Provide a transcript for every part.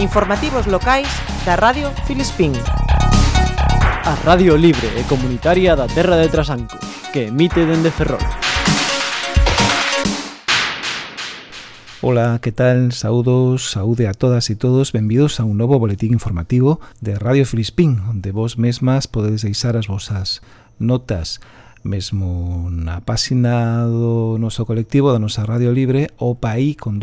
Informativos locais da Radio Filispín. A Radio Libre e Comunitaria da Terra de Trasanco, que emite dende Ferrol. Ola, que tal? Saúdos, saúde a todas e todos Benvidos a un novo boletín informativo de Radio Filispín Onde vos mesmas podedes deixar as vosas notas mesmo na páxina do noso colectivo, da nosa Radio Libre, opaí con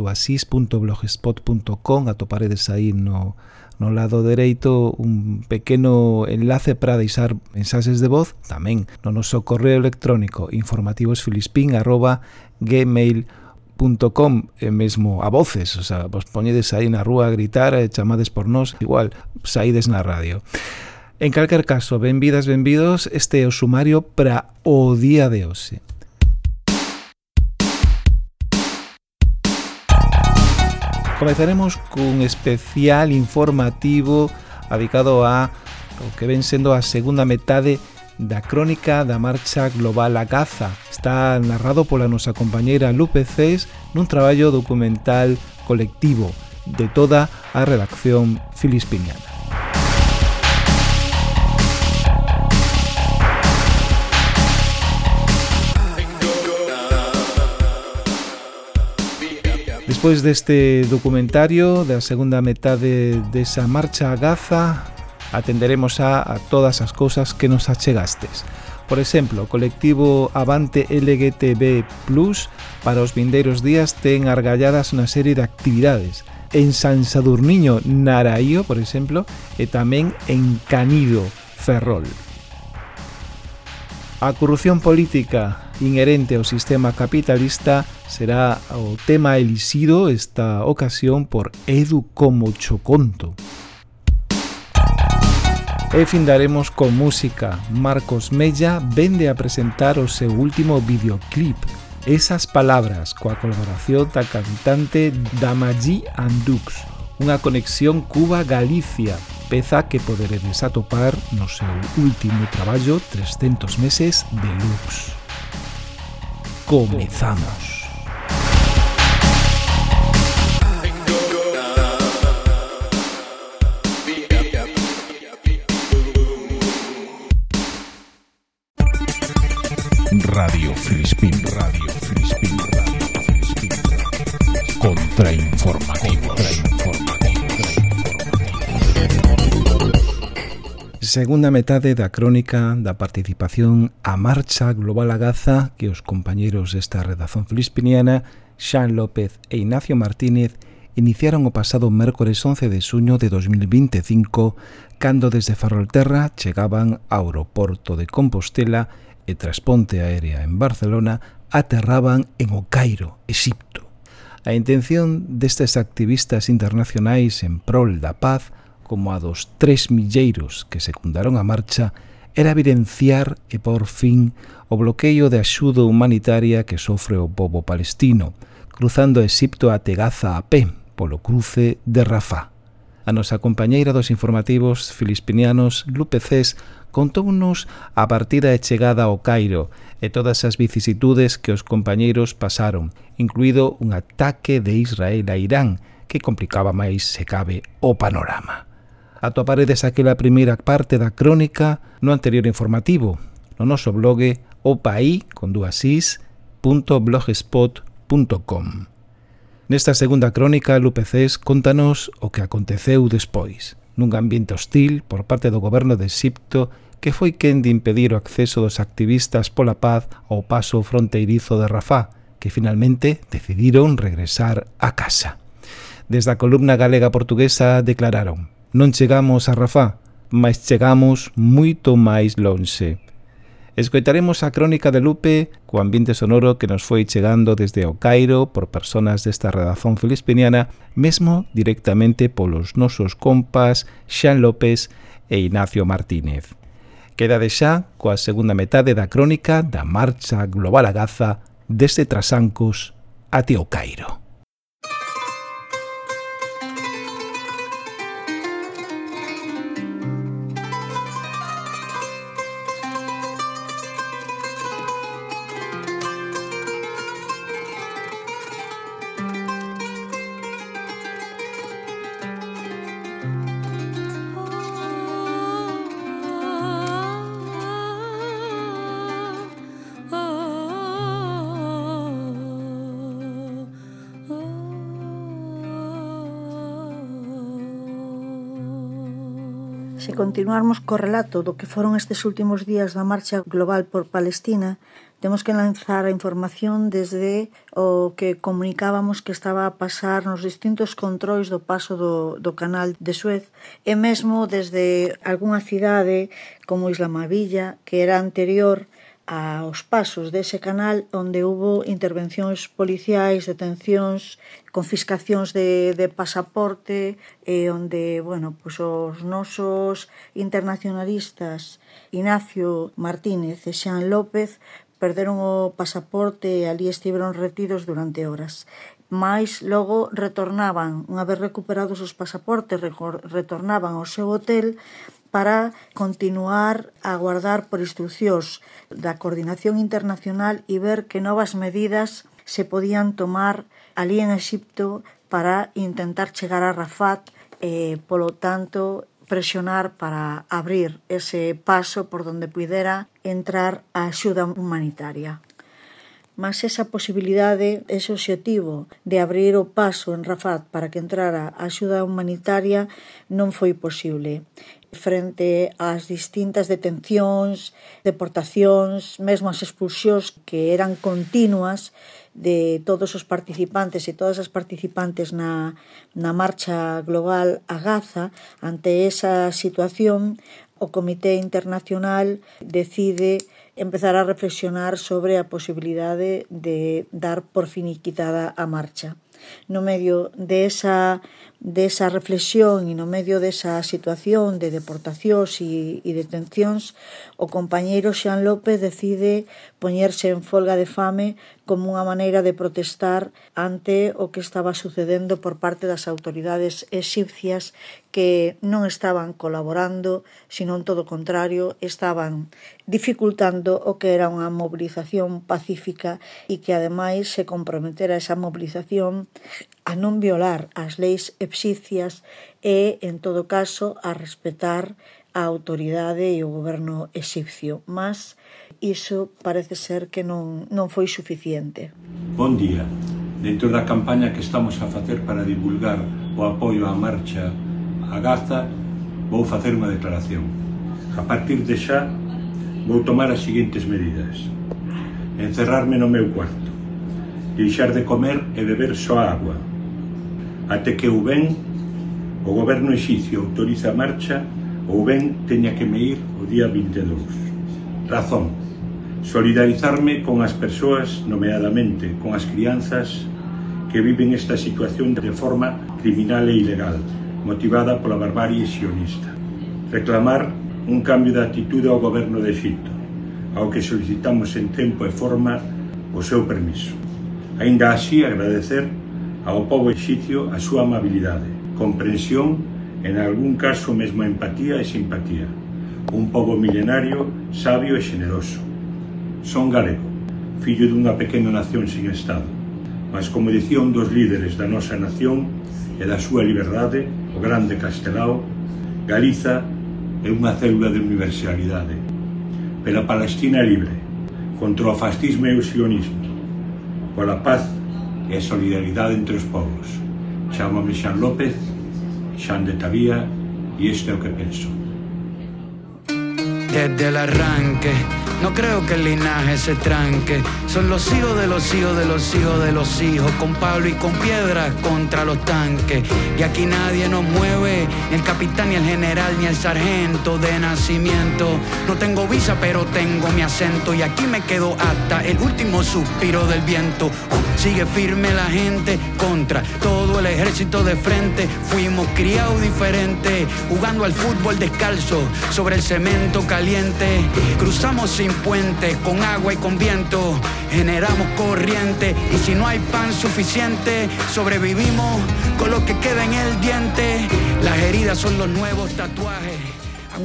atoparedes aí no, no lado dereito un pequeno enlace para deixar mensaxes de voz, tamén no noso correo electrónico informativosfilispín.gmail.com e mesmo a voces, o sea, vos poñedes aí na rúa a gritar e chamades por nós, igual saídes na radio. En calquer caso, benvidas, benvidos, este é o sumario para o día de hoxe. Comezaremos cun especial informativo dedicado a o que ven sendo a segunda metade da crónica da marcha global a Gaza. Está narrado pola nosa compañeira Lupe Cés nun traballo documental colectivo de toda a redacción filispiniana. despois deste documentario da segunda metade desa marcha a Gaza, atenderemos a, a todas as cousas que nos achegastes. Por exemplo, o colectivo Avante LGTB Plus para os vindeiros días ten argalladas unha serie de actividades en San Sadurniño Naraío, por exemplo, e tamén en Canido Ferrol. A corrupción política inherente ao sistema capitalista será o tema elixido esta ocasión por Edu como Choconto. E findaremos con música. Marcos Mella vende a presentar o seu último videoclip, Esas Palabras, coa colaboración da cantante Damaji Andux, unha conexión Cuba-Galicia, peza que poderedes atopar no seu último traballo 300 meses de Lux. Comenzamos. Radio Frispin, Radio Frispin, Radio Frispin. Contrainformativos. Contrainformativos. Segunda metade da crónica da participación á Marcha Global a Gaza que os compañeros desta redazón filispiniana Xan López e Ignacio Martínez iniciaron o pasado mércores 11 de suño de 2025 cando desde Ferrolterra chegaban ao aeroporto de Compostela e tras ponte aérea en Barcelona aterraban en O Cairo, Exipto. A intención destes activistas internacionais en prol da paz como a dos tres milleiros que secundaron a marcha era evidenciar e por fin o bloqueio de axuda humanitaria que sofre o povo palestino, cruzando Exipto a Gaza a pé polo cruce de Rafah. A nosa compañeira dos informativos filispinianos, Lupe Cés, contounos a partida e chegada ao Cairo e todas as vicisitudes que os compañeiros pasaron, incluído un ataque de Israel a Irán, que complicaba máis se cabe o panorama atoparedes aquela primeira parte da crónica no anterior informativo, no noso blog opaí con dúas is, .blogspot.com. Nesta segunda crónica, Lupecés contanos o que aconteceu despois, nun ambiente hostil por parte do goberno de Xipto que foi quen de impedir o acceso dos activistas pola paz ao paso fronteirizo de Rafá, que finalmente decidiron regresar a casa. Desde a columna galega portuguesa declararon Non chegamos a Rafá, mas chegamos moito máis lonxe. Escoitaremos a crónica de Lupe co ambiente sonoro que nos foi chegando desde o Cairo por personas desta redazón filipiniana, mesmo directamente polos nosos compas Xan López e Ignacio Martínez. Quedade xa coa segunda metade da crónica da marcha global a Gaza desde Trasancos até o Cairo. continuarmos co relato do que foron estes últimos días da marcha global por Palestina, temos que lanzar a información desde o que comunicábamos que estaba a pasar nos distintos controis do paso do, do canal de Suez e mesmo desde algunha cidade como Islamavilla, que era anterior aos pasos dese canal onde hubo intervencións policiais, detencións, confiscacións de, de pasaporte e onde, bueno, pois os nosos internacionalistas Ignacio Martínez e Xan López perderon o pasaporte e ali estiveron retidos durante horas. Mais logo retornaban, unha vez recuperados os pasaportes, retornaban ao seu hotel para continuar a aguardar por instruccións da coordinación internacional e ver que novas medidas se podían tomar ali en Exipto para intentar chegar a Rafat e, polo tanto, presionar para abrir ese paso por donde pudera entrar a axuda humanitaria mas esa posibilidade, ese objetivo de abrir o paso en Rafat para que entrara a axuda humanitaria non foi posible frente ás distintas detencións, deportacións, mesmo as expulsións que eran continuas de todos os participantes e todas as participantes na, na marcha global a Gaza, ante esa situación, o Comité Internacional decide empezar a reflexionar sobre a posibilidade de dar por finiquitada a marcha. No medio de de desa reflexión e no medio desa situación de deportacións e, e detencións, o compañeiro Xan López decide poñerse en folga de fame como unha maneira de protestar ante o que estaba sucedendo por parte das autoridades exipcias que non estaban colaborando, sino en todo o contrario, estaban dificultando o que era unha mobilización pacífica e que ademais se comprometera esa mobilización a non violar as leis exipcias e, en todo caso, a respetar a autoridade e o goberno exipcio. Mas, iso parece ser que non, non foi suficiente. Bon día. Dentro da campaña que estamos a facer para divulgar o apoio á marcha a Gaza, vou facer unha declaración. A partir de xa, vou tomar as seguintes medidas. Encerrarme no meu cuarto. Deixar de comer e beber só agua. Até que o ben, o goberno exicio autoriza a marcha ou ben teña que me ir o día 22. Razón, solidarizarme con as persoas, nomeadamente con as crianzas que viven esta situación de forma criminal e ilegal, motivada pola barbarie sionista. Reclamar un cambio de actitude ao goberno de Egipto, ao que solicitamos en tempo e forma o seu permiso. Ainda así, agradecer ao povo egipcio a súa amabilidade, comprensión en algún caso, mesmo empatía e simpatía. Un povo milenario, sabio e xeneroso Son galego, fillo dunha pequena nación sin Estado, mas como edición dos líderes da nosa nación e da súa liberdade, o grande castelao, Galiza é unha célula de universalidade, pela Palestina libre, contra o fascismo e o sionismo, pola paz e a solidaridade entre os povos. Chámame Xan López, Xan de Tabía, e este é o que penso. Desde el arranque No creo que el linaje se tranque. Son los hijos de los hijos de los hijos de los hijos. Con Pablo y con piedras contra los tanques. Y aquí nadie nos mueve. Ni el capitán, ni el general, ni el sargento de nacimiento. No tengo visa, pero tengo mi acento. Y aquí me quedo hasta el último suspiro del viento. Uh, sigue firme la gente contra todo el ejército de frente. Fuimos criados diferentes. Jugando al fútbol descalzo sobre el cemento caliente. Cruzamos sin sin puente, con agua y con viento, generamos corriente y si no hay pan suficiente, sobrevivimos con lo que queda en el diente. Las heridas son los nuevos tatuajes.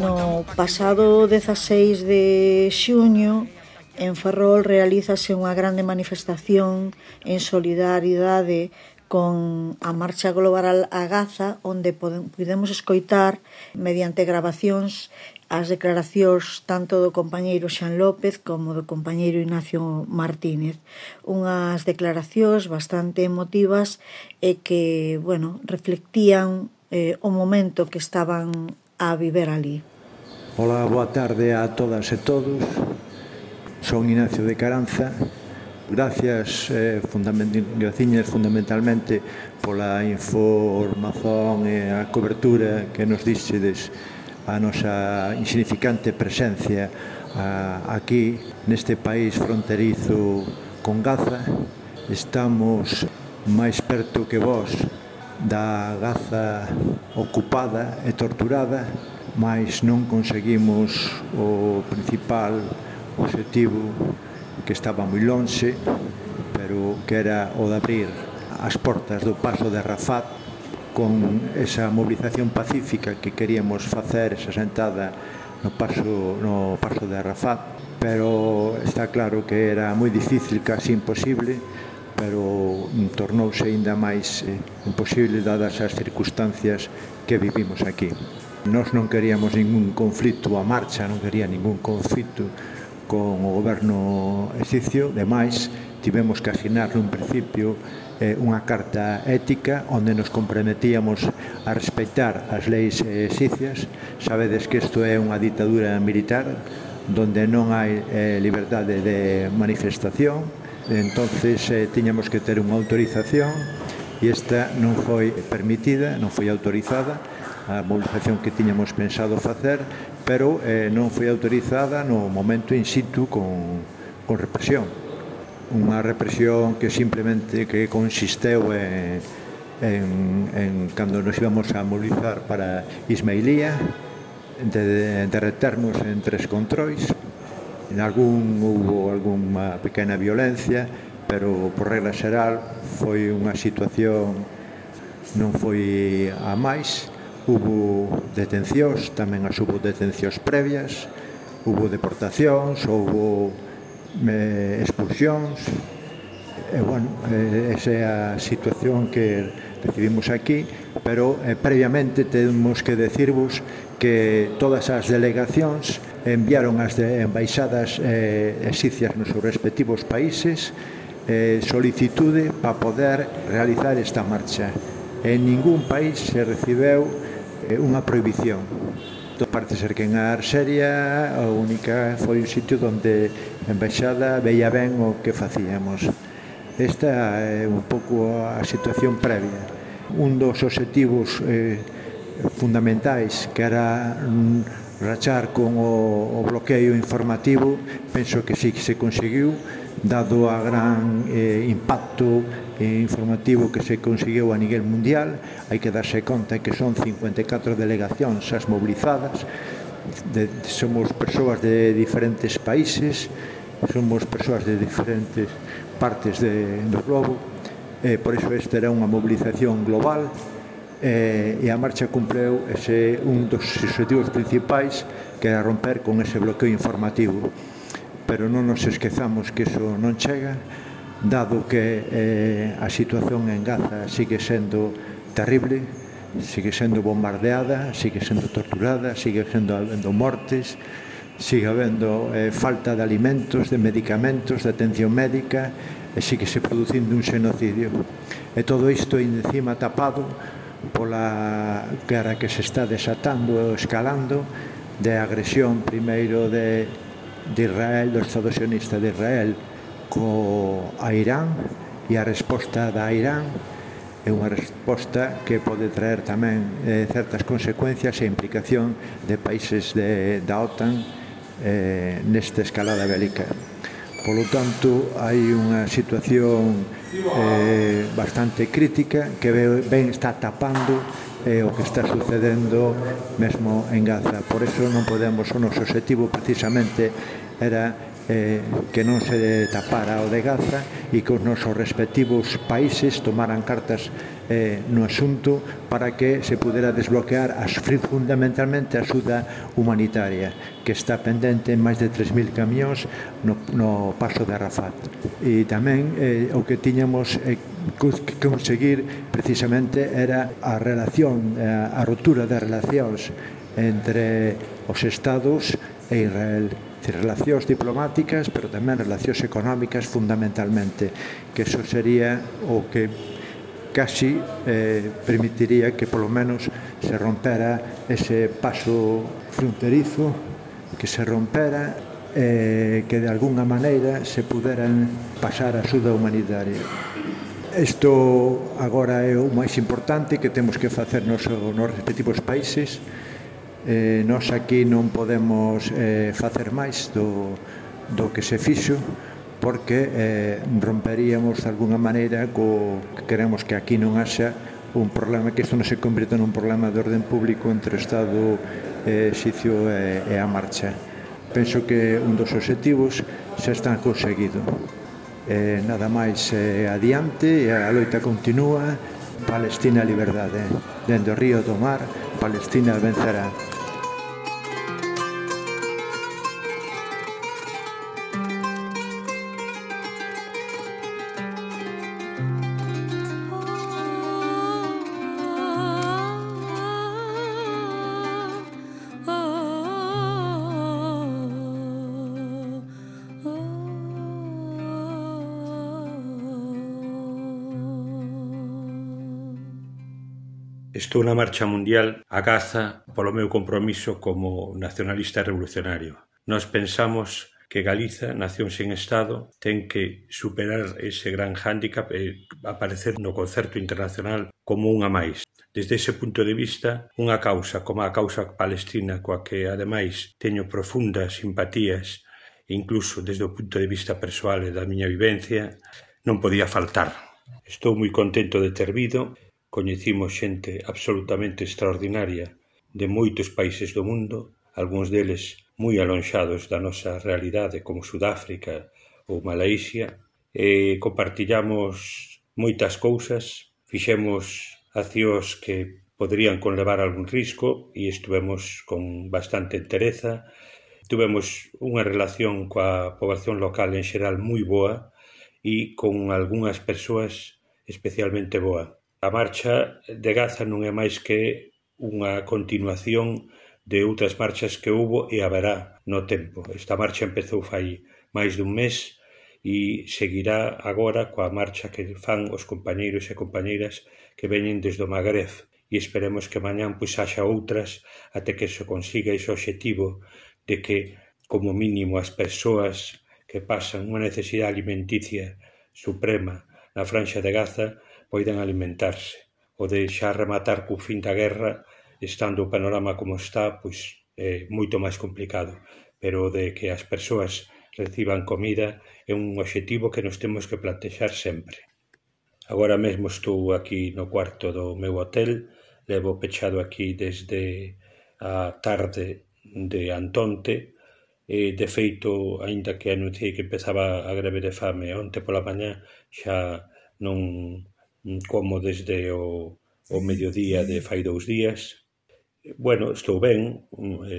No pasado 16 de xuño, en Ferrol realízase unha grande manifestación en solidaridade con a Marcha Global a Gaza, onde podemos escoitar mediante grabacións as declaracións tanto do compañeiro Xan López como do compañeiro Ignacio Martínez. Unhas declaracións bastante emotivas e que, bueno, reflectían eh, o momento que estaban a viver ali. Ola, boa tarde a todas e todos. Son Ignacio de Caranza. Gracias, eh, fundament graciñas fundamentalmente pola información e a cobertura que nos dixedes a nosa insignificante presencia a, aquí neste país fronterizo con Gaza. Estamos máis perto que vós da Gaza ocupada e torturada, mas non conseguimos o principal objetivo que estaba moi lonxe, pero que era o de abrir as portas do paso de Rafat con esa movilización pacífica que queríamos facer esa sentada no paso, no paso de Arrafat pero está claro que era moi difícil, casi imposible pero mm, tornouse aínda máis eh, imposible dadas as circunstancias que vivimos aquí. Nos non queríamos ningún conflito a marcha, non quería ningún conflito con o goberno egipcio, demais tivemos que asinar nun principio eh, unha carta ética onde nos comprometíamos a respeitar as leis eh, exicias. xicias. Sabedes que isto é unha ditadura militar donde non hai eh, liberdade de manifestación, entonces eh, tiñamos que ter unha autorización e esta non foi permitida, non foi autorizada, a movilización que tiñamos pensado facer, pero eh, non foi autorizada no momento in situ con, con represión unha represión que simplemente que consisteu en, en, en cando nos íbamos a mobilizar para Ismailía de, de, de reternos en tres controis. En algún hubo algunha pequena violencia pero por regla xeral foi unha situación non foi a máis. Hubo detencións, tamén as hubo detencións previas, hubo deportacións, hubo eh, expulsións e, eh, bueno, eh, esa é a situación que recibimos aquí pero eh, previamente temos que decirvos que todas as delegacións enviaron as de embaixadas eh, exicias nos seus respectivos países eh, solicitude para poder realizar esta marcha en ningún país se recibeu eh, unha prohibición. Do parte ser que en Arxeria a única foi un sitio onde embaixada veía ben o que facíamos. Esta é un pouco a situación previa. Un dos objetivos eh, fundamentais que era rachar con o, o bloqueo informativo penso que sí que se conseguiu dado a gran eh, impacto eh, informativo que se conseguiu a nivel mundial hai que darse conta que son 54 delegacións as mobilizadas de, somos persoas de diferentes países, somos persoas de diferentes partes de, do globo, eh, por iso esta era unha mobilización global eh, e a marcha cumpleu ese un dos objetivos principais que era romper con ese bloqueo informativo. Pero non nos esquezamos que iso non chega dado que eh, a situación en Gaza sigue sendo terrible sigue sendo bombardeada, sigue sendo torturada, sigue sendo habendo mortes, sigue habendo eh, falta de alimentos, de medicamentos, de atención médica, e sigue se producindo un xenocidio. E todo isto encima tapado pola guerra que se está desatando, e escalando, de agresión primeiro de, de Israel, do Estado sionista de Israel, co, a Irán, e a resposta da Irán é unha resposta que pode traer tamén eh, certas consecuencias e implicación de países de, da OTAN eh, nesta escalada bélica. Polo tanto, hai unha situación eh, bastante crítica que ben está tapando eh, o que está sucedendo mesmo en Gaza. Por eso non podemos, o noso objetivo precisamente era eh, que non se tapara o de Gaza e que os nosos respectivos países tomaran cartas eh, no asunto para que se pudera desbloquear as, fundamentalmente a axuda humanitaria que está pendente en máis de 3.000 camións no, no paso de Arafat. E tamén eh, o que tiñamos eh, que conseguir precisamente era a relación, eh, a rotura das relacións entre os estados e Israel. Relacións diplomáticas, pero tamén relacións económicas fundamentalmente, que eso sería o que casi eh, permitiría que polo menos se rompera ese paso fronterizo, que se rompera eh, que de alguna maneira se puderan pasar a súa humanitaria. Isto agora é o máis importante que temos que facer nos, nos respectivos países eh, nós aquí non podemos eh, facer máis do, do que se fixo porque eh, romperíamos de alguna maneira co que queremos que aquí non haxa un problema que isto non se convirta nun problema de orden público entre o Estado eh, Xicio e, e a marcha. Penso que un dos objetivos xa están conseguido. Eh, nada máis eh, adiante, a loita continúa, Palestina liberdade, dende o río do mar, Palestina vencerá. Estou na marcha mundial a Gaza polo meu compromiso como nacionalista revolucionario. Nos pensamos que Galiza, nación sen Estado, ten que superar ese gran hándicap e aparecer no concerto internacional como unha máis. Desde ese punto de vista, unha causa como a causa palestina coa que, ademais, teño profundas simpatías, incluso desde o punto de vista persoal e da miña vivencia, non podía faltar. Estou moi contento de ter vido coñecimos xente absolutamente extraordinaria de moitos países do mundo, algúns deles moi alonxados da nosa realidade como Sudáfrica ou Malaisia, e compartillamos moitas cousas, fixemos accións que poderían conlevar algún risco e estuvemos con bastante entereza. Tuvemos unha relación coa poboación local en xeral moi boa e con algunhas persoas especialmente boa. A marcha de Gaza non é máis que unha continuación de outras marchas que houbo e haberá no tempo. Esta marcha empezou fai máis dun mes e seguirá agora coa marcha que fan os compañeiros e compañeiras que veñen desde o Magreb e esperemos que mañán pois haxa outras até que se consiga ese obxectivo de que como mínimo as persoas que pasan unha necesidade alimenticia suprema na franxa de Gaza poidan alimentarse. O de xa rematar co fin da guerra, estando o panorama como está, pois é moito máis complicado. Pero o de que as persoas reciban comida é un obxectivo que nos temos que plantexar sempre. Agora mesmo estou aquí no cuarto do meu hotel, levo pechado aquí desde a tarde de Antonte, e de feito, aínda que anunciei que empezaba a greve de fame onte pola mañá, xa non como desde o, o mediodía de fai dous días. Bueno, estou ben,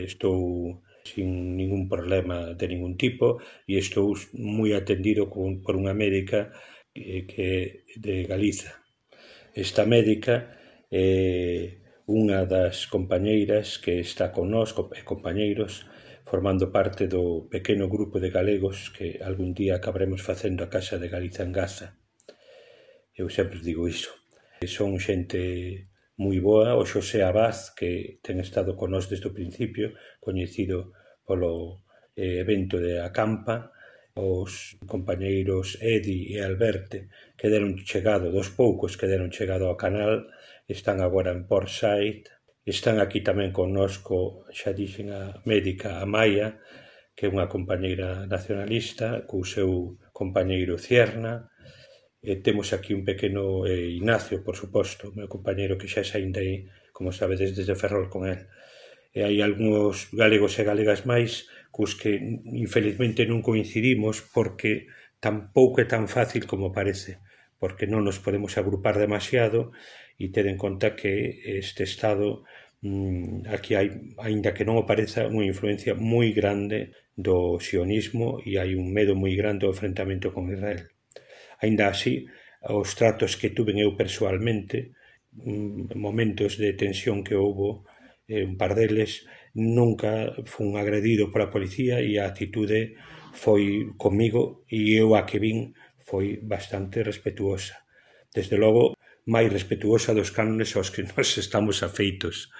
estou sin ningún problema de ningún tipo e estou moi atendido con, por unha médica que, que de Galiza. Esta médica é unha das compañeiras que está con nós, e eh, compañeiros, formando parte do pequeno grupo de galegos que algún día acabaremos facendo a Casa de Galiza en Gaza eu sempre digo iso. Son xente moi boa, o Xosé Abaz, que ten estado con nós desde o principio, coñecido polo eh, evento de Acampa, os compañeiros Edi e Alberte, que deron chegado, dos poucos que deron chegado ao canal, están agora en Portside, están aquí tamén connosco, xa dixen a médica Amaya, que é unha compañeira nacionalista, co seu compañeiro Cierna, E temos aquí un pequeno eh, Ignacio, por suposto, meu compañeiro que xa saín aí, como sabedes, desde Ferrol con él. E hai algúns galegos e galegas máis cos que infelizmente non coincidimos porque tampouco é tan fácil como parece, porque non nos podemos agrupar demasiado e ter en conta que este Estado mm, aquí hai, aínda que non o pareza, unha influencia moi grande do sionismo e hai un medo moi grande ao enfrentamento con Israel. Ainda así, os tratos que tuven eu persoalmente, mm, momentos de tensión que houbo, eh, un par deles, nunca fun agredido pola policía e a actitude foi comigo e eu a que vin foi bastante respetuosa. Desde logo, máis respetuosa dos cánones aos que nós estamos afeitos.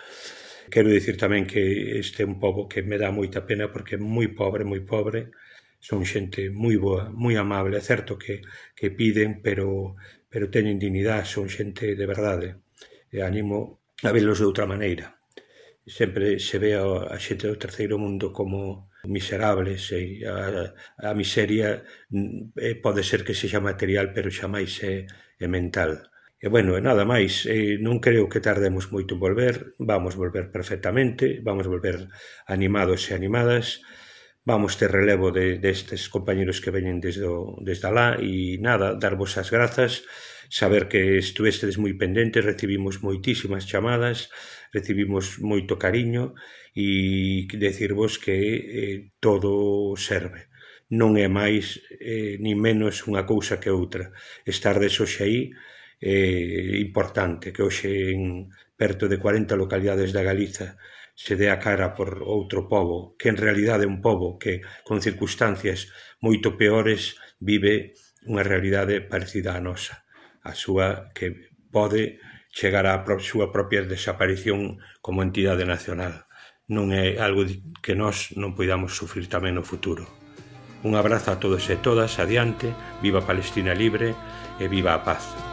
Quero dicir tamén que este é un pobo que me dá moita pena porque é moi pobre, moi pobre, son xente moi boa, moi amable, é certo que, que piden, pero, pero teñen dignidade, son xente de verdade. E animo a velos de outra maneira. Sempre se ve a, a xente do terceiro mundo como miserables e a, a miseria mm, eh, pode ser que sexa material, pero xa máis é, é mental. E bueno, e nada máis, eh, non creo que tardemos moito en volver, vamos volver perfectamente, vamos volver animados e animadas, vamos ter relevo de, destes compañeros que veñen desde, o, desde alá. E nada, darvos as grazas saber que estuestedes moi pendentes recibimos moitísimas chamadas recibimos moito cariño e decirvos que eh, todo serve. Non é máis eh, ni menos unha cousa que outra. Estar de hoxe aí é eh, importante que hoxe en perto de 40 localidades da Galiza se dé a cara por outro pobo, que en realidade é un pobo que, con circunstancias moito peores, vive unha realidade parecida á nosa, a súa que pode chegar á súa propia desaparición como entidade nacional. Non é algo que nós non poidamos sufrir tamén no futuro. Un abrazo a todos e todas, adiante, viva Palestina libre e viva a paz.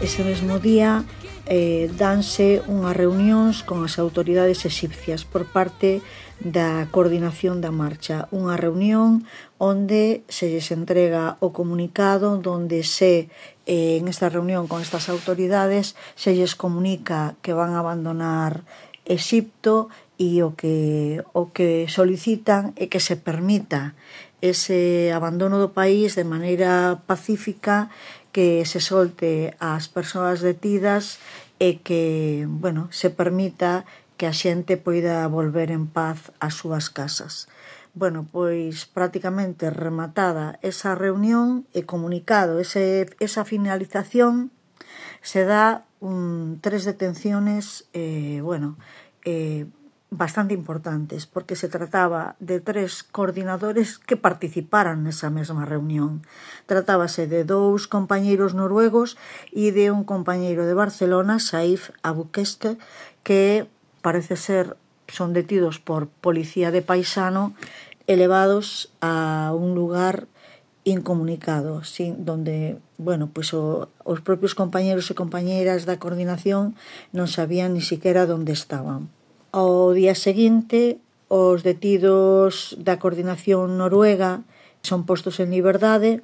Ese mesmo día eh, danse unhas reunións con as autoridades exipcias por parte da coordinación da marcha. Unha reunión onde se lles entrega o comunicado donde se eh, en esta reunión con estas autoridades se lles comunica que van a abandonar Exipto e o que, o que solicitan é que se permita ese abandono do país de maneira pacífica que se solte ás persoas detidas e que, bueno, se permita que a xente poida volver en paz ás súas casas. Bueno, pois prácticamente rematada esa reunión e comunicado ese, esa finalización se dá un, tres detenciones, eh, bueno, eh, bastante importantes porque se trataba de tres coordinadores que participaran nesa mesma reunión. Tratábase de dous compañeiros noruegos e de un compañeiro de Barcelona, Saif Abuquesque, que parece ser son detidos por policía de paisano elevados a un lugar incomunicado, sin donde, bueno, pois o, os propios compañeros e compañeiras da coordinación non sabían ni siquiera onde estaban. Ao día seguinte, os detidos da coordinación noruega son postos en liberdade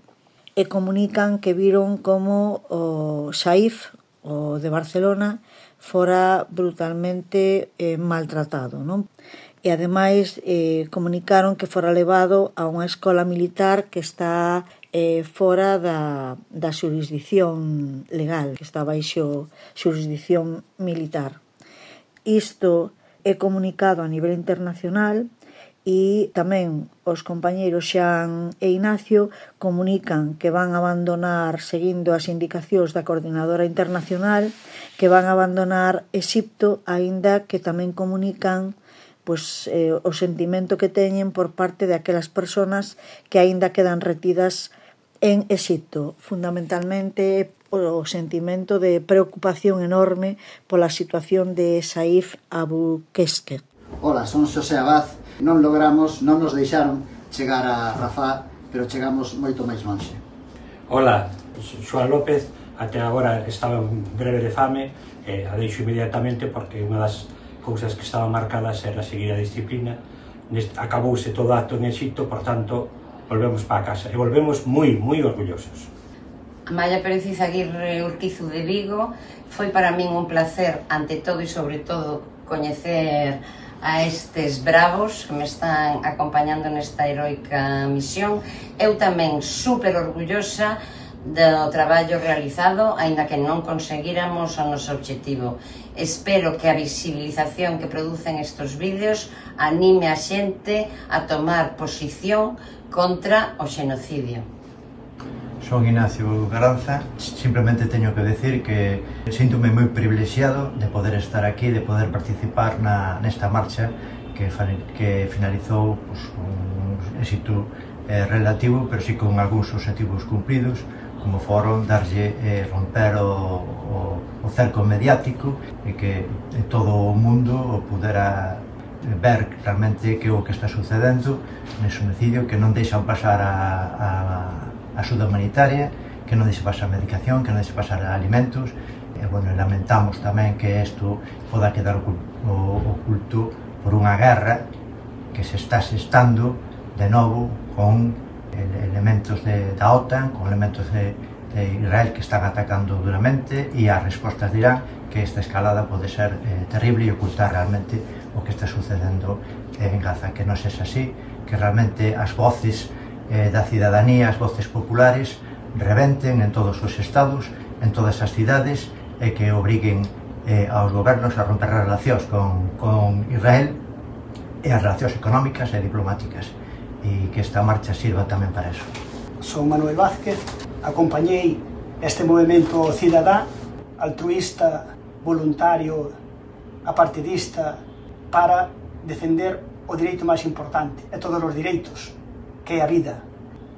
e comunican que viron como o Saif, o de Barcelona, fora brutalmente eh, maltratado. Non? E ademais eh, comunicaron que fora levado a unha escola militar que está eh, fora da, da xurisdicción legal, que está baixo xurisdicción militar. Isto é comunicado a nivel internacional e tamén os compañeiros Xan e Ignacio comunican que van abandonar, seguindo as indicacións da Coordinadora Internacional, que van abandonar Exipto, aínda que tamén comunican pois, eh, o sentimento que teñen por parte de aquelas persoas que aínda quedan retidas en Exipto, fundamentalmente o sentimento de preocupación enorme pola situación de Saif Abu Abuquesque. Ola, son Xosé Abad. Non logramos, non nos deixaron chegar a Rafah, pero chegamos moito máis lonxe. Ola, Xoan López, até agora estaba en breve de fame, eh, a deixo inmediatamente porque unha das cousas que estaban marcadas era seguir a disciplina. Acabouse todo acto en Exito, por tanto, volvemos para casa. E volvemos moi, moi orgullosos. Amaya Pérez Izaguirre Urquizu de Vigo foi para min un placer ante todo e sobre todo coñecer a estes bravos que me están acompañando nesta heroica misión. Eu tamén super orgullosa do traballo realizado aínda que non conseguíramos o noso obxectivo. Espero que a visibilización que producen estes vídeos anime a xente a tomar posición contra o xenocidio. Son Ignacio Garanza, simplemente teño que decir que sinto-me moi privilexiado de poder estar aquí, de poder participar na, nesta marcha que, que finalizou pues, un éxito eh, relativo, pero sí con algúns objetivos cumplidos, como foron darlle eh, romper o, o, o cerco mediático e que todo o mundo o pudera ver realmente que o que está sucedendo nese homicidio que non deixan pasar a, a, axuda humanitaria, que non deixe pasar medicación, que non deixe pasar alimentos, e, bueno, lamentamos tamén que isto poda quedar oculto por unha guerra que se está sestando de novo con elementos de, da OTAN, con elementos de, de Israel que están atacando duramente e as respostas dirán que esta escalada pode ser eh, terrible e ocultar realmente o que está sucedendo en Gaza, que non sexa así, que realmente as voces eh, da cidadanía as voces populares reventen en todos os estados, en todas as cidades e que obriguen eh, aos gobernos a romper as relacións con, con Israel e as relacións económicas e diplomáticas e que esta marcha sirva tamén para eso. Son Manuel Vázquez, acompañei este movimento cidadá, altruista, voluntario, apartidista, para defender o direito máis importante, e todos os direitos, que é a vida.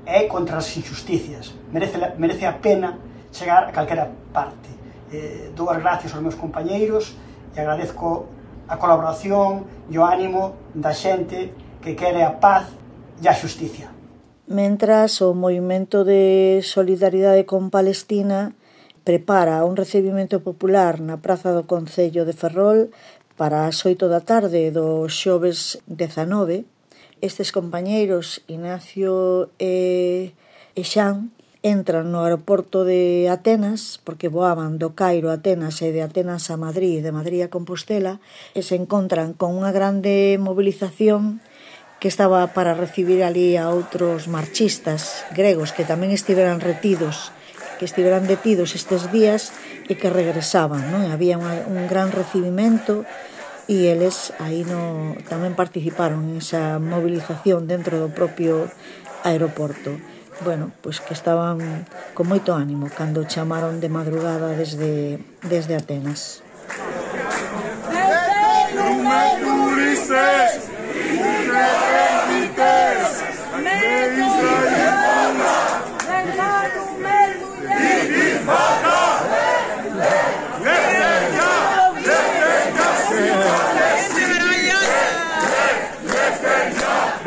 É contra as injusticias. Merece, merece a pena chegar a calquera parte. Eh, dou as gracias aos meus compañeiros e agradezco a colaboración e o ánimo da xente que quere a paz e a xusticia. Mentras o Movimento de Solidaridade con Palestina prepara un recibimento popular na Praza do Concello de Ferrol para as 8 da tarde do xoves 19 Estes compañeiros, Ignacio e, e Xan, entran no aeroporto de Atenas, porque voaban do Cairo a Atenas e de Atenas a Madrid, de Madrid a Compostela, e se encontran con unha grande movilización que estaba para recibir ali a outros marchistas gregos que tamén estiveran retidos que estiveran detidos estes días e que regresaban. Non? Había unha, un gran recibimento e eles aí no, tamén participaron nesa movilización dentro do propio aeroporto bueno, pois que estaban con moito ánimo cando chamaron de madrugada desde, desde Atenas.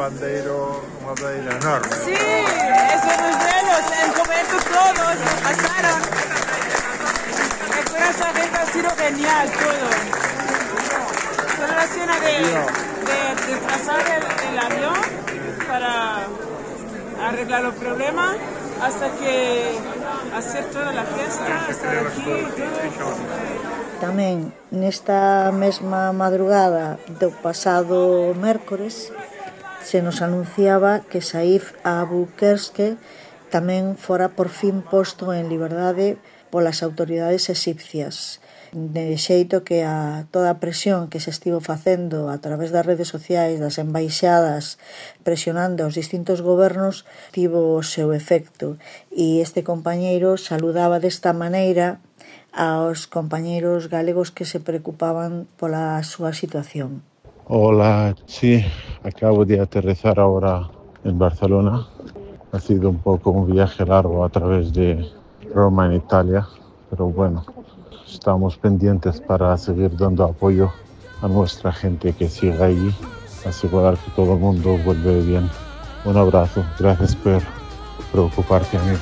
bandeiro, unha bandeira enorme. Sí, eso nos velos, en momento todos pasaron. Esa gente ha sido genial todo. Solo la escena de, de, de trazar el, el avión para arreglar los problemas hasta que hacer toda la fiesta, estar aquí y todo. Tamén nesta mesma madrugada do pasado mércores se nos anunciaba que Saif Abuquerque tamén fora por fin posto en liberdade polas autoridades exipcias, de xeito que a toda a presión que se estivo facendo a través das redes sociais, das embaixadas, presionando aos distintos gobernos, tivo o seu efecto. E este compañeiro saludaba desta maneira aos compañeiros galegos que se preocupaban pola súa situación. Hola, sí, acabo de aterrizar ahora en Barcelona. Ha sido un poco un viaje largo a través de Roma en Italia, pero bueno, estamos pendientes para seguir dando apoyo a nuestra gente que siga ahí, asegurar que todo el mundo vuelve bien. Un abrazo, gracias por preocuparte, amigo.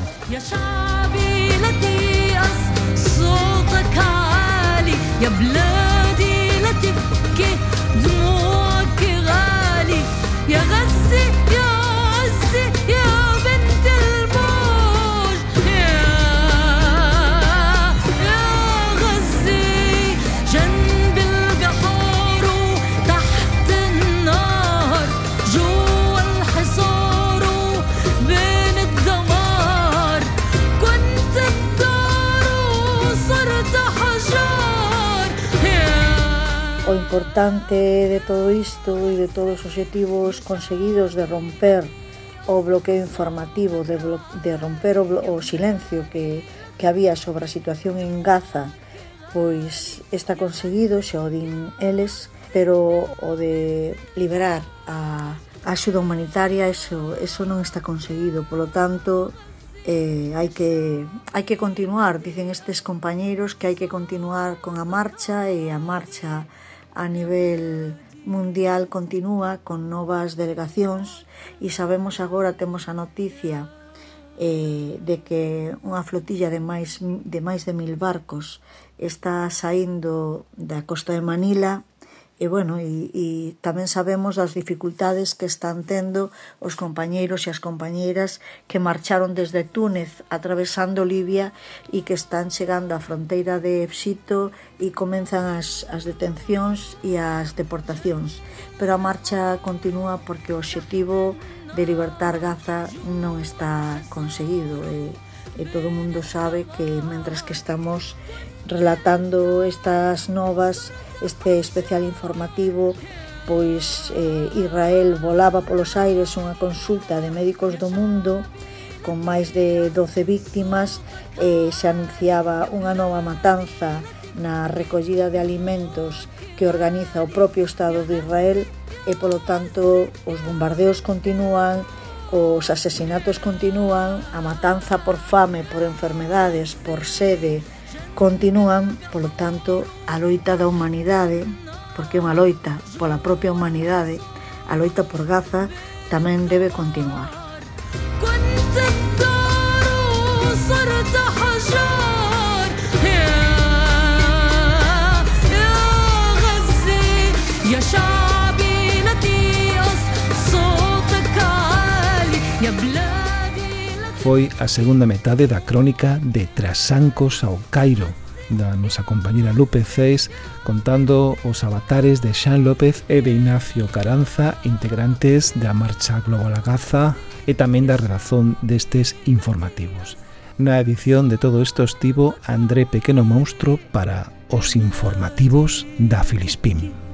importante de todo isto e de todos os objetivos conseguidos de romper o bloqueo informativo, de, blo de romper o, o silencio que, que había sobre a situación en Gaza, pois está conseguido, xa o din eles, pero o de liberar a, a axuda humanitaria, eso, eso non está conseguido. Polo tanto, eh, hai que hai que continuar, dicen estes compañeiros que hai que continuar con a marcha e a marcha a nivel mundial continúa con novas delegacións e sabemos agora temos a noticia eh, de que unha flotilla de máis de máis de mil barcos está saindo da costa de Manila e bueno, e, e tamén sabemos das dificultades que están tendo os compañeiros e as compañeiras que marcharon desde Túnez atravesando Libia e que están chegando á fronteira de Epsito e comenzan as, as detencións e as deportacións. Pero a marcha continúa porque o objetivo de libertar Gaza non está conseguido e, e todo o mundo sabe que mentras que estamos relatando estas novas, este especial informativo, pois eh, Israel volaba polos aires unha consulta de médicos do mundo con máis de 12 víctimas e eh, se anunciaba unha nova matanza na recollida de alimentos que organiza o propio Estado de Israel e polo tanto os bombardeos continúan os asesinatos continúan, a matanza por fame, por enfermedades, por sede, Continúan, por lo tanto, a loita da porque é unha loita pola propia humanidade, a loita por Gaza tamén debe continuar. foi a segunda metade da crónica de Trasancos ao Cairo, da nosa compañera Lupe Ceis contando os avatares de Xan López e de Ignacio Caranza, integrantes da Marcha Global a Gaza e tamén da redazón destes informativos. Na edición de todo isto estivo André Pequeno Monstro para os informativos da Filispín.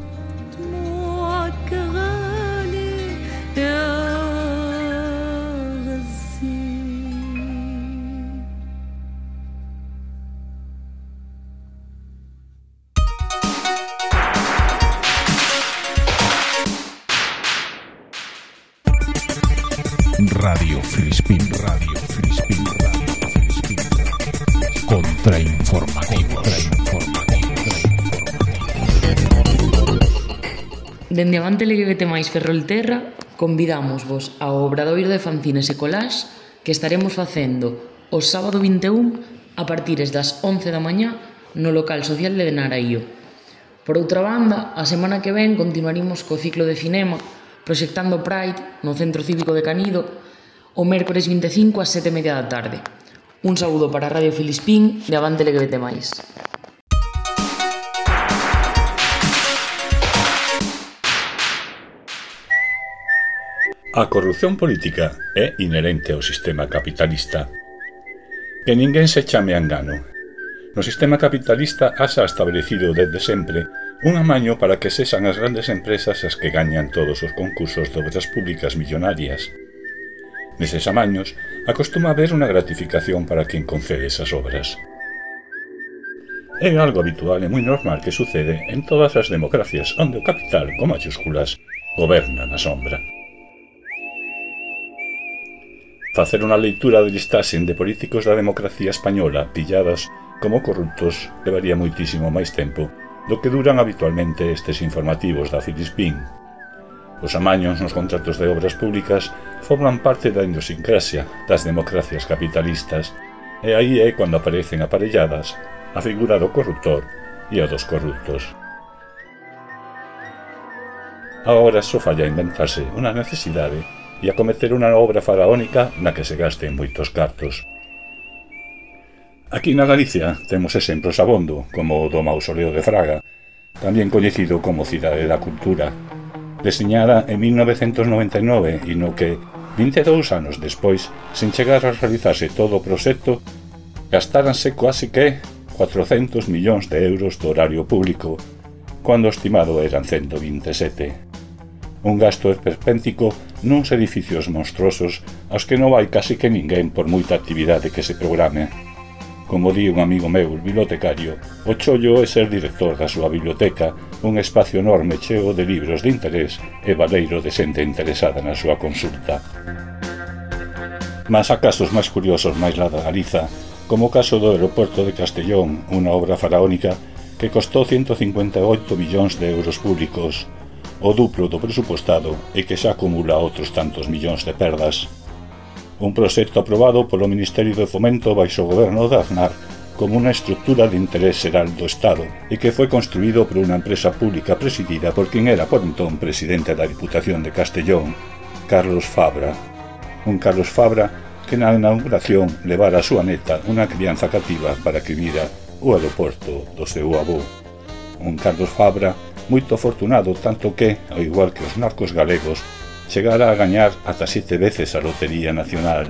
Ante LGBT máis Ferrolterra, convidamos vos ao Obradoiro de Fanzines e Colás que estaremos facendo o sábado 21 a partires das 11 da mañá no local social de Naraío. Por outra banda, a semana que ven continuaremos co ciclo de cinema proxectando Pride no Centro Cívico de Canido o mércores 25 ás 7 media da tarde. Un saúdo para Radio Filispín de Avante LGBT+. A corrupción política é inherente ao sistema capitalista. Que ninguén se chame a engano. No sistema capitalista asa establecido desde sempre un amaño para que sexan as grandes empresas as que gañan todos os concursos de obras públicas millonarias. Neses amaños, acostuma haber unha gratificación para quen concede esas obras. É algo habitual e moi normal que sucede en todas as democracias onde o capital, con mayúsculas, goberna na sombra facer unha leitura de listaxe de políticos da democracia española pilladas como corruptos levaría moitísimo máis tempo do que duran habitualmente estes informativos da Filispín. Os amaños nos contratos de obras públicas forman parte da idiosincrasia das democracias capitalistas e aí é cando aparecen aparelladas a figura do corruptor e a dos corruptos. Agora só falla inventarse unha necesidade e acometer unha obra faraónica na que se gasten moitos cartos. Aquí na Galicia temos exemplos abondo, como o do mausoleo de Fraga, tamén coñecido como Cidade da Cultura, deseñada en 1999 e no que, 22 anos despois, sen chegar a realizarse todo o proxecto, gastáranse quase que 400 millóns de euros do horario público, cando estimado eran 127 un gasto esperpéntico nuns edificios monstruosos aos que non vai casi que ninguén por moita actividade que se programe. Como di un amigo meu, o bibliotecario, o chollo é ser director da súa biblioteca, un espacio enorme cheo de libros de interés e valeiro de xente interesada na súa consulta. Mas a casos máis curiosos máis lá da Galiza, como o caso do aeroporto de Castellón, unha obra faraónica que costou 158 millóns de euros públicos, o duplo do presupostado e que xa acumula outros tantos millóns de perdas. Un proxecto aprobado polo Ministerio de Fomento baixo o goberno de Aznar como unha estructura de interés xeral do Estado e que foi construído por unha empresa pública presidida por quen era por entón presidente da Diputación de Castellón, Carlos Fabra. Un Carlos Fabra que na inauguración levara a súa neta unha crianza cativa para que vira o aeroporto do seu avó. Un Carlos Fabra moito afortunado tanto que, ao igual que os narcos galegos, chegara a gañar ata sete veces a Lotería Nacional.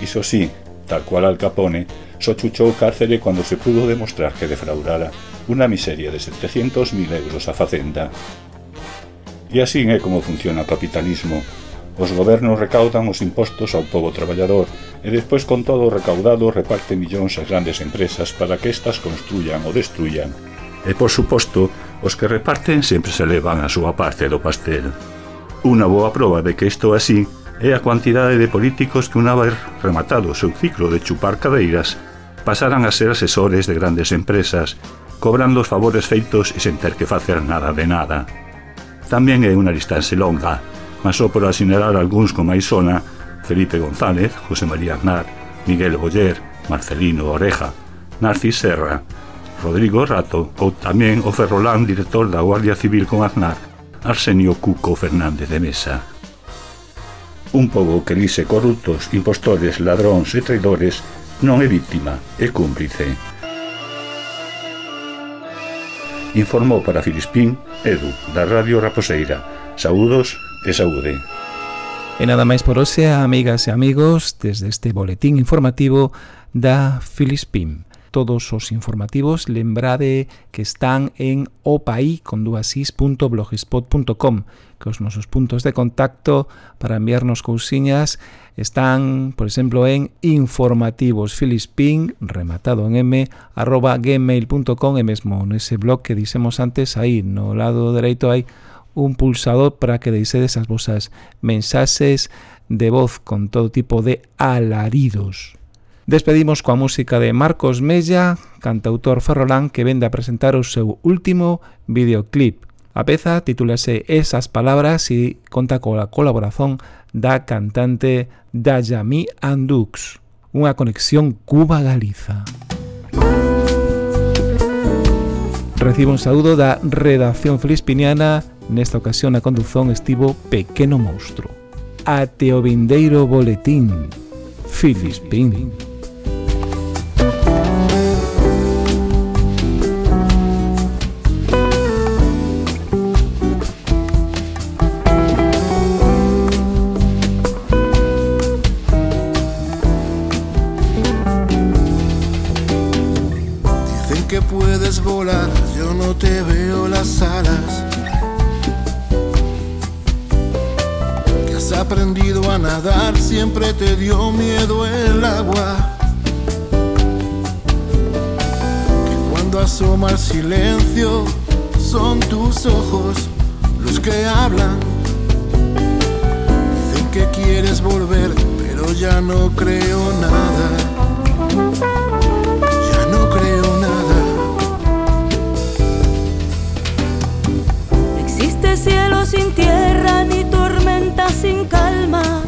Iso sí, tal cual Al Capone, só chuchou cárcere cando se pudo demostrar que defraudara unha miseria de 700.000 euros a Facenda. E así é como funciona o capitalismo. Os gobernos recaudan os impostos ao povo traballador e despois con todo o recaudado reparte millóns ás grandes empresas para que estas construyan ou destruyan. E por suposto, Os que reparten sempre se levan a súa parte do pastel. Unha boa proba de que isto é así é a cuantidade de políticos que unha vez rematado o seu ciclo de chupar cadeiras pasaran a ser asesores de grandes empresas, cobrando os favores feitos e sen ter que facer nada de nada. Tamén é unha listanse longa, mas só por asinerar algúns como Aisona, Felipe González, José María Aznar, Miguel Boller, Marcelino Oreja, Narcis Serra, Rodrigo Rato ou tamén o ferrolán director da Guardia Civil con Aznar, Arsenio Cuco Fernández de Mesa. Un pobo que lise corruptos, impostores, ladróns e traidores non é víctima, é cúmplice. Informou para Filispín, Edu, da Radio Raposeira. Saúdos e saúde. E nada máis por hoxe, amigas e amigos, desde este boletín informativo da Filispín todos os informativos. Lembrade que están en opai con duasis.blogspot.com que os nosos puntos de contacto para enviarnos cousiñas están, por exemplo, en informativosfilispín, rematado en m, arroba gmail.com e mesmo nese blog que dixemos antes aí no lado dereito hai un pulsador para que deixedes as vosas mensaxes de voz con todo tipo de alaridos. Despedimos coa música de Marcos Mella, cantautor ferrolán que vende a presentar o seu último videoclip. A peza titúlase Esas Palabras e conta coa colaboración da cantante Dayami Andux. Unha conexión Cuba-Galiza. Recibo un saúdo da redacción filispiniana Nesta ocasión a condución estivo Pequeno Monstro Ate o vindeiro boletín Filispín, Filispín. Siempre te dio miedo el agua. Que cuando asoma el silencio son tus ojos los que hablan. Dicen que quieres volver, pero ya no creo nada. Ya no creo nada. sin tierra ni tormenta sin calma.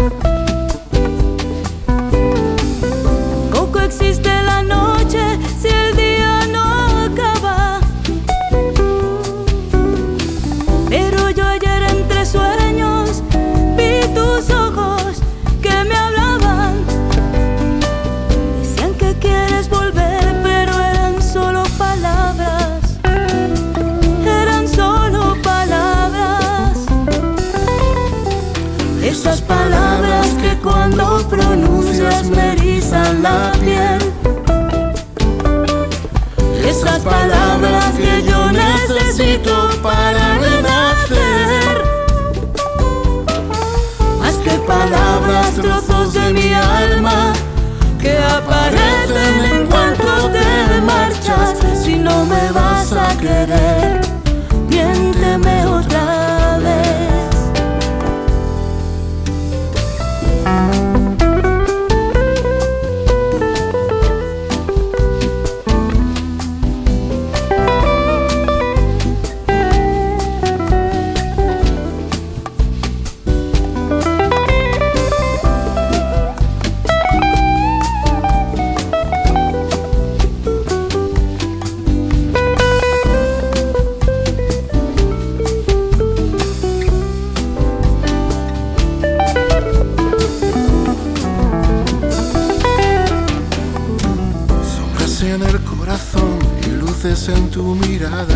En tu mirada.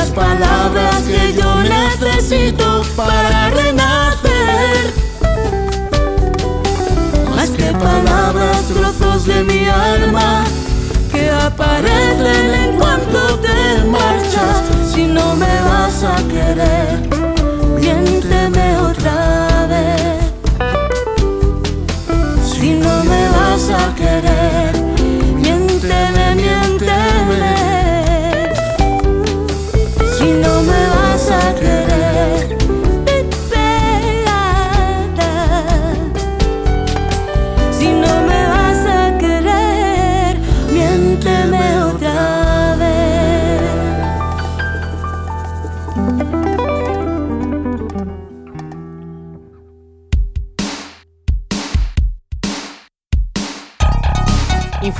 Esas palabras que yo necesito para renacer. Más que palabras, trozos de mi alma que aparecen en cuanto te marchas. Si no me vas a querer, miénteme otra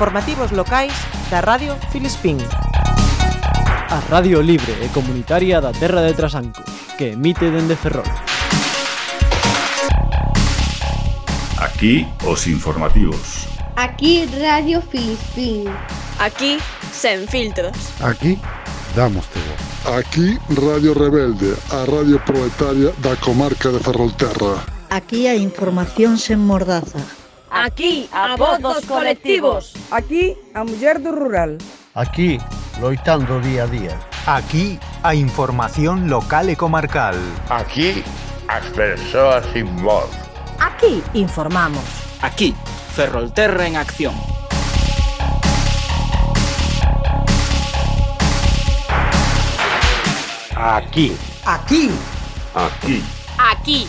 informativos locais da Radio Filispín. A Radio Libre e Comunitaria da Terra de Trasanco, que emite dende Ferrol. Aquí os informativos. Aquí Radio Filispín. Aquí sen filtros. Aquí damos voz. Aquí Radio Rebelde, a radio proletaria da comarca de Ferrolterra. Aquí a información sen mordaza. Aquí, a voz dos colectivos. Aquí, a muller do rural. Aquí, loitando día a día. Aquí, a información local e comarcal. Aquí, as persoas sin voz. Aquí informamos. Aquí, Ferrolterra en acción. Aquí. Aquí. Aquí. Aquí,